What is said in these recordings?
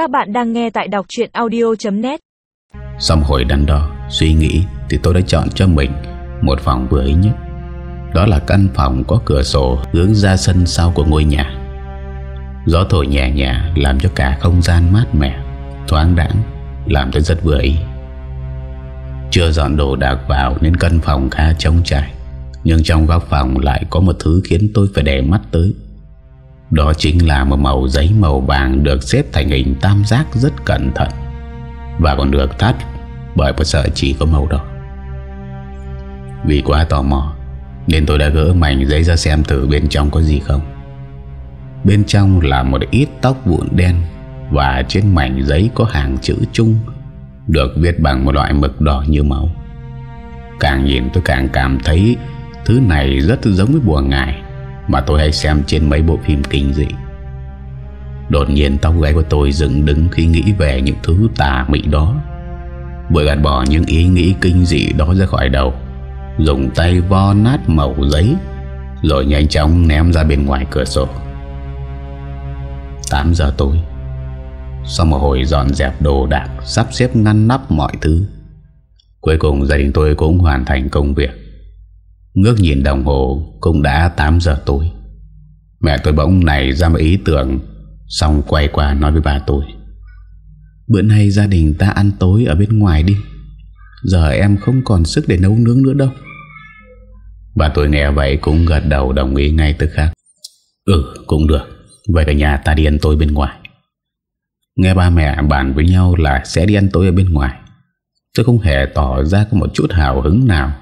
Các bạn đang nghe tại đọc chuyện audio.net Sau hồi đắn đo, suy nghĩ thì tôi đã chọn cho mình một phòng vừa ý nhất. Đó là căn phòng có cửa sổ hướng ra sân sau của ngôi nhà. Gió thổi nhẹ nhẹ làm cho cả không gian mát mẻ, thoáng đãng, làm tôi rất vừa ý. Chưa dọn đồ đạc vào nên căn phòng khá trống trải. Nhưng trong góc phòng lại có một thứ khiến tôi phải để mắt tới. Đó chính là một màu giấy màu vàng được xếp thành hình tam giác rất cẩn thận và còn được thắt bởi một sợi chỉ có màu đỏ. Vì quá tò mò, nên tôi đã gỡ mảnh giấy ra xem thử bên trong có gì không. Bên trong là một ít tóc vụn đen và trên mảnh giấy có hàng chữ chung được viết bằng một loại mực đỏ như máu. Càng nhìn tôi càng cảm thấy thứ này rất giống với bùa ngải mà tôi hay xem trên mấy bộ phim kinh dị. Đột nhiên tóc gáy của tôi dựng đứng khi nghĩ về những thứ tà mị đó. Vừa gạt bỏ những ý nghĩ kinh dị đó ra khỏi đầu, dùng tay vo nát màu giấy, rồi nhanh chóng ném ra bên ngoài cửa sổ. 8 giờ tối, sau một hồi dọn dẹp đồ đạc, sắp xếp ngăn nắp mọi thứ, cuối cùng gia đình tôi cũng hoàn thành công việc. Ngước nhìn đồng hồ, cũng đã 8 giờ tối. Mẹ tôi bỗng này ra một ý tưởng, Xong quay qua nói với bà tôi. Bữa nay gia đình ta ăn tối ở bên ngoài đi. Giờ em không còn sức để nấu nướng nữa đâu. Bà tôi nghe vậy cũng gật đầu đồng ý ngay tức khắc. Ừ cũng được. Vậy cả nhà ta đi ăn tối bên ngoài. Nghe ba mẹ bàn với nhau là sẽ đi ăn tối ở bên ngoài. Tôi không hề tỏ ra có một chút hào hứng nào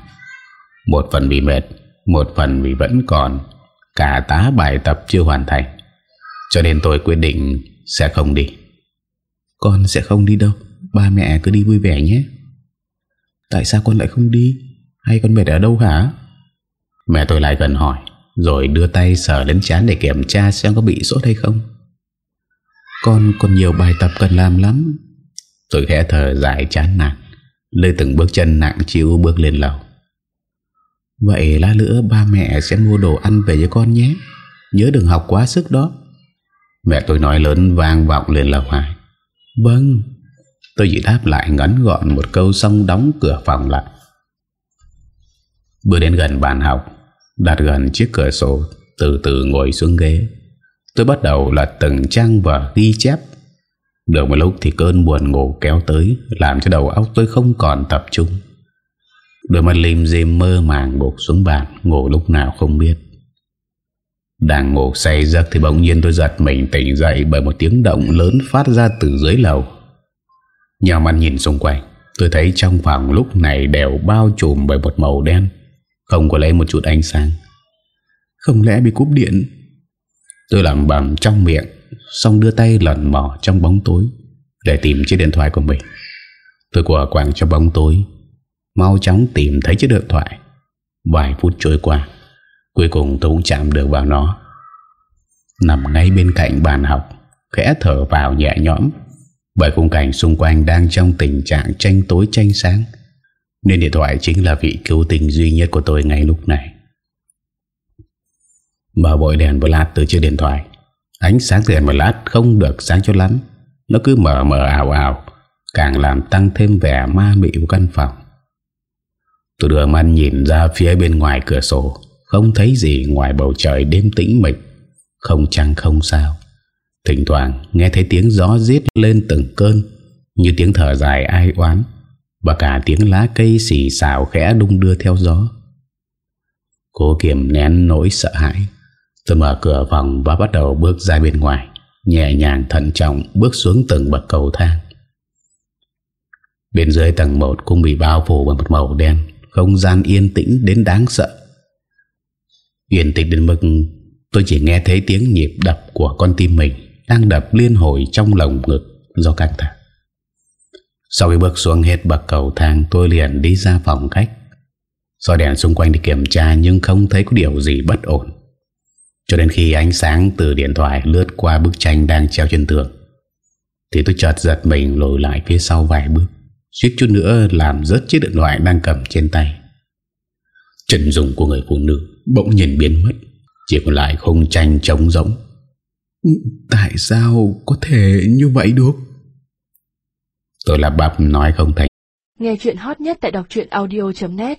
một phần vì mệt Một phần vì vẫn còn. Cả tá bài tập chưa hoàn thành. Cho nên tôi quyết định Sẽ không đi. Con sẽ không đi đâu. Ba mẹ cứ đi vui vẻ nhé. Tại sao con lại không đi? Hay con mệt ở đâu hả? Mẹ tôi lại gần hỏi Rồi đưa tay sờ lên chán để kiểm tra Xem có bị sốt hay không. Con còn nhiều bài tập cần làm lắm. Tôi khẽ thở dài chán nản Lê từng bước chân nặng chịu bước lên lầu Vậy lát nữa ba mẹ sẽ mua đồ ăn về cho con nhé. Nhớ đừng học quá sức đó. Mẹ tôi nói lớn vang vọng lên lầu hoài. Vâng. Tôi chỉ đáp lại ngắn gọn một câu xong đóng cửa phòng lại. Bước đến gần bàn học, Đặt gần chiếc cửa sổ, Từ từ ngồi xuống ghế. Tôi bắt đầu lật từng trang và ghi chép. Được một lúc thì cơn buồn ngủ kéo tới, Làm cho đầu óc tôi không còn tập trung. Đôi mắt lim dim mơ màng gục xuống bàn, Ngủ lúc nào không biết. Đang ngủ say giấc Thì bỗng nhiên tôi giật mình tỉnh dậy Bởi một tiếng động lớn phát ra từ dưới lầu. Nhà mắt nhìn xung quanh, Tôi thấy trong phòng lúc này đều bao trùm bởi một màu đen, Không có lấy một chút ánh sáng. Không lẽ bị cúp điện? Tôi làm bầm trong miệng, Xong đưa tay lần mò trong bóng tối, Để tìm chiếc điện thoại của mình. Tôi quả quảng trong bóng tối. Mau chóng tìm thấy chiếc điện thoại. Vài phút trôi qua, Cuối cùng tôi cũng chạm được vào nó. Nằm ngay bên cạnh bàn học, Khẽ thở vào nhẹ nhõm, Bởi khung cảnh xung quanh đang trong tình trạng tranh tối tranh sáng, Nên điện thoại chính là vị cứu tình duy nhất của tôi ngay lúc này. Mở bội đèn một lát từ chiếc điện thoại. Ánh sáng từ đèn một lát không được sáng cho lắm, Nó cứ mở mở ảo ảo, Càng làm tăng thêm vẻ ma mị của căn phòng. Tôi đưa mắt nhìn ra phía bên ngoài cửa sổ, Không thấy gì ngoài bầu trời đêm tĩnh mịch. Không trăng, không sao. Thỉnh thoảng nghe thấy tiếng gió giết lên từng cơn, Như tiếng thở dài ai oán, Và cả tiếng lá cây xì xào khẽ đung đưa theo gió. Cố kiềm nén nỗi sợ hãi, Tôi mở cửa phòng và bắt đầu bước ra bên ngoài, Nhẹ nhàng thận trọng bước xuống từng bậc cầu thang. Bên dưới tầng 1 cũng bị bao phủ bằng một màu đen không gian yên tĩnh đến đáng sợ. Yên tĩnh đến mức Tôi chỉ nghe thấy tiếng nhịp đập của con tim mình Đang đập liên hồi trong lồng ngực do căng thẳng. Sau khi bước xuống hết bậc cầu thang, Tôi liền đi ra phòng khách. Soi đèn xung quanh để kiểm tra Nhưng không thấy có điều gì bất ổn. Cho đến khi ánh sáng từ điện thoại Lướt qua bức tranh đang treo trên tường, Thì tôi chợt giật mình lùi lại phía sau vài bước. Suýt chút nữa làm rớt chiếc điện thoại đang cầm trên tay. Trần dùng của người phụ nữ Bỗng nhìn biến mất, Chỉ còn lại không tranh trống rỗng. Ừ, tại sao có thể như vậy được? Tôi là bạp nói không thành. Nghe chuyện hot nhất tại đọc audio.net